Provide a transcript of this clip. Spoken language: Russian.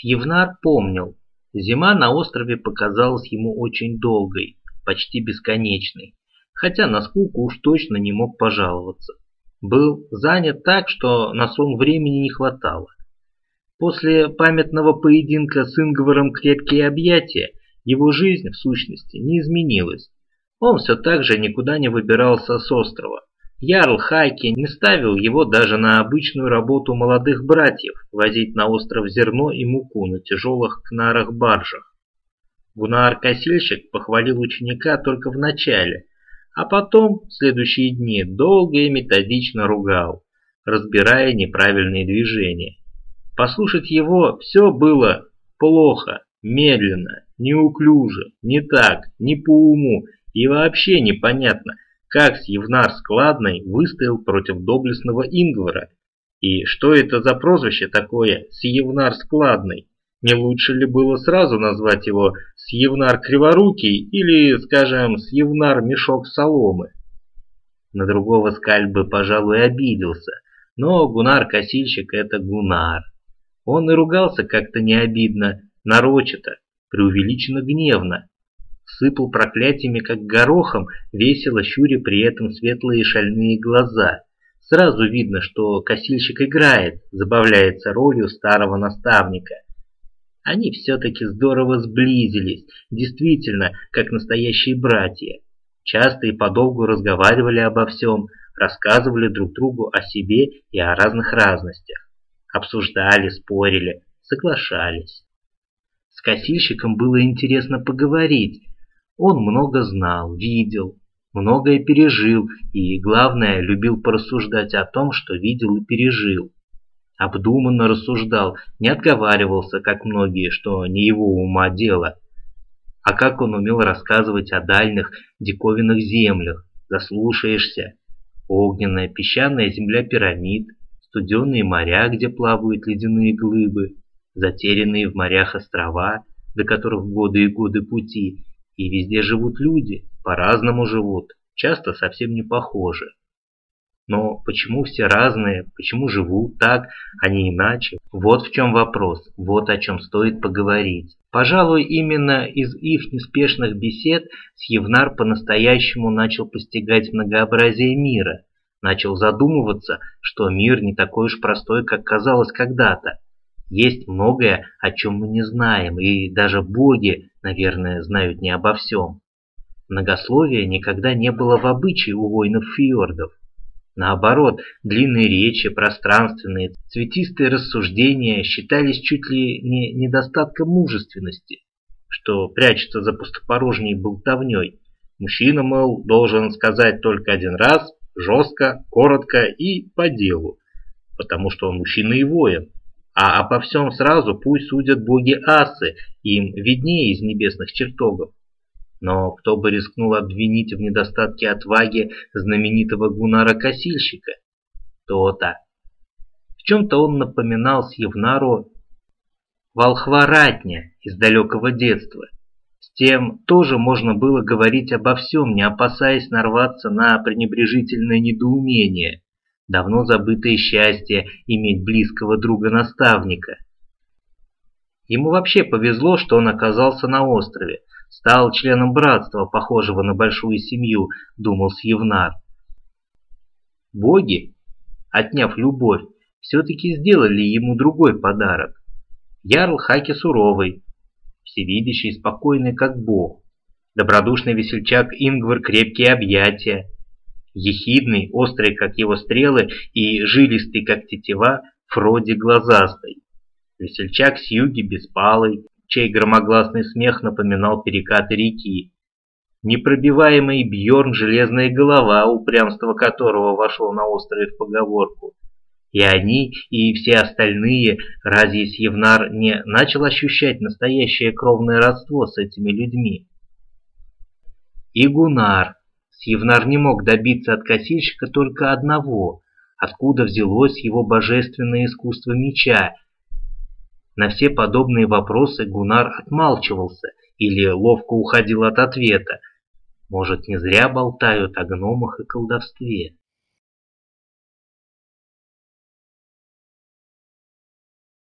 Сьевнар помнил, зима на острове показалась ему очень долгой, почти бесконечной, хотя на скуку уж точно не мог пожаловаться. Был занят так, что на сон времени не хватало. После памятного поединка с Ингваром «Крепкие объятия» его жизнь, в сущности, не изменилась. Он все так же никуда не выбирался с острова. Ярл Хайки не ставил его даже на обычную работу молодых братьев возить на остров зерно и муку на тяжелых кнарах-баржах. Гунар-косильщик похвалил ученика только в начале, а потом, в следующие дни, долго и методично ругал, разбирая неправильные движения. Послушать его все было плохо, медленно, неуклюже, не так, не по уму и вообще непонятно, как Сьевнар Складный выстоял против доблестного Ингвара. И что это за прозвище такое Сьевнар Складный? Не лучше ли было сразу назвать его Сьевнар Криворукий или, скажем, Сьевнар Мешок Соломы? На другого Скаль бы, пожалуй, обиделся, но Гунар-косильщик — это Гунар. Он и ругался как-то не обидно, нарочито, преувеличенно гневно. Сыпал проклятиями, как горохом, весело щуря при этом светлые шальные глаза. Сразу видно, что косильщик играет, забавляется ролью старого наставника. Они все-таки здорово сблизились, действительно, как настоящие братья. Часто и подолгу разговаривали обо всем, рассказывали друг другу о себе и о разных разностях. Обсуждали, спорили, соглашались. С косильщиком было интересно поговорить. Он много знал, видел, многое пережил и, главное, любил порассуждать о том, что видел и пережил. Обдуманно рассуждал, не отговаривался, как многие, что не его ума дело. А как он умел рассказывать о дальних диковинных землях, заслушаешься. Огненная песчаная земля пирамид, студеные моря, где плавают ледяные глыбы, затерянные в морях острова, до которых годы и годы пути, и везде живут люди, по-разному живут, часто совсем не похожи. Но почему все разные, почему живут так, а не иначе? Вот в чем вопрос, вот о чем стоит поговорить. Пожалуй, именно из их неспешных бесед Сьевнар по-настоящему начал постигать многообразие мира, начал задумываться, что мир не такой уж простой, как казалось когда-то, есть многое, о чем мы не знаем, и даже боги, наверное, знают не обо всем. Многословие никогда не было в обычае у воинов фьордов. Наоборот, длинные речи, пространственные, цветистые рассуждения считались чуть ли не недостатком мужественности, что прячется за пустопорожней болтовней. Мужчина, мол, должен сказать только один раз, жестко, коротко и по делу, потому что он мужчина и воин а обо всем сразу пусть судят боги-асы, им виднее из небесных чертогов. Но кто бы рискнул обвинить в недостатке отваги знаменитого Гунара-косильщика? То-то. В чем-то он напоминал Сьевнару волхва-ратня из далекого детства. С тем тоже можно было говорить обо всем, не опасаясь нарваться на пренебрежительное недоумение давно забытое счастье иметь близкого друга-наставника. Ему вообще повезло, что он оказался на острове, стал членом братства, похожего на большую семью, думал Сьевнар. Боги, отняв любовь, все-таки сделали ему другой подарок. Ярл Хаки суровый, всевидящий, спокойный, как бог. Добродушный весельчак Ингвар крепкие объятия, ехидный, острый, как его стрелы, и жилистый, как тетива, Фроди глазастый. Весельчак с юги беспалый, чей громогласный смех напоминал перекаты реки. Непробиваемый Бьорн железная голова, упрямство которого вошло на остров в поговорку. И они, и все остальные, разве Евнар не начал ощущать настоящее кровное родство с этими людьми? И Гунар, Сьевнар не мог добиться от косильщика только одного, откуда взялось его божественное искусство меча. На все подобные вопросы Гунар отмалчивался или ловко уходил от ответа. Может, не зря болтают о гномах и колдовстве.